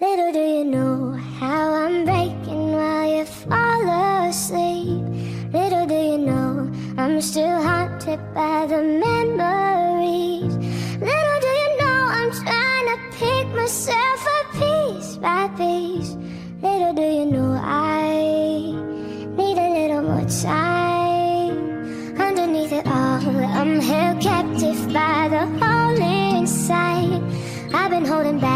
Little do you know how I'm breaking while you fall asleep. Little do you know I'm still haunted by the memories. Little do you know I'm trying to pick myself up piece by piece. Little do you know I need a little more time. Underneath it all, I'm held captive by the hole inside. I've been holding back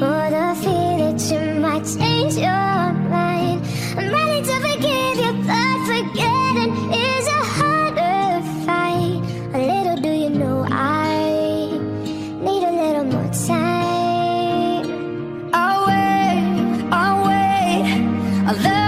for the fear that you might change your mind. I'm ready to forgive you, but forgetting is a harder fight. A little do you know I need a little more time. I'll wait, I'll wait. I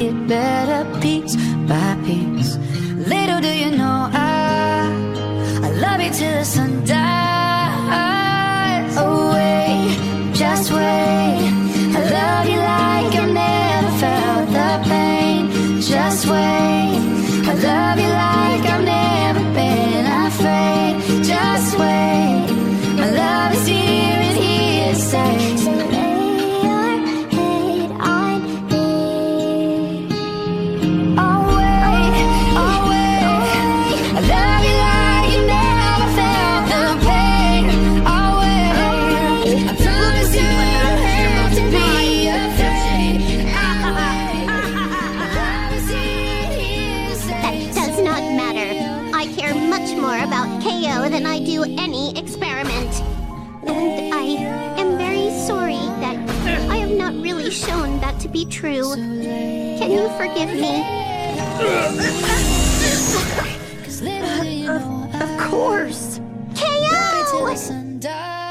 it better piece by piece. Little do you know, I, I love you till the sun dies. Wait, just wait. I love you like I've never felt the pain. Just wait. I love you like I've never been afraid. Just wait. My love is here and here to stay. KO than I do any experiment. And I am very sorry that I have not really shown that to be true. Can you forgive me? uh, of course! KO!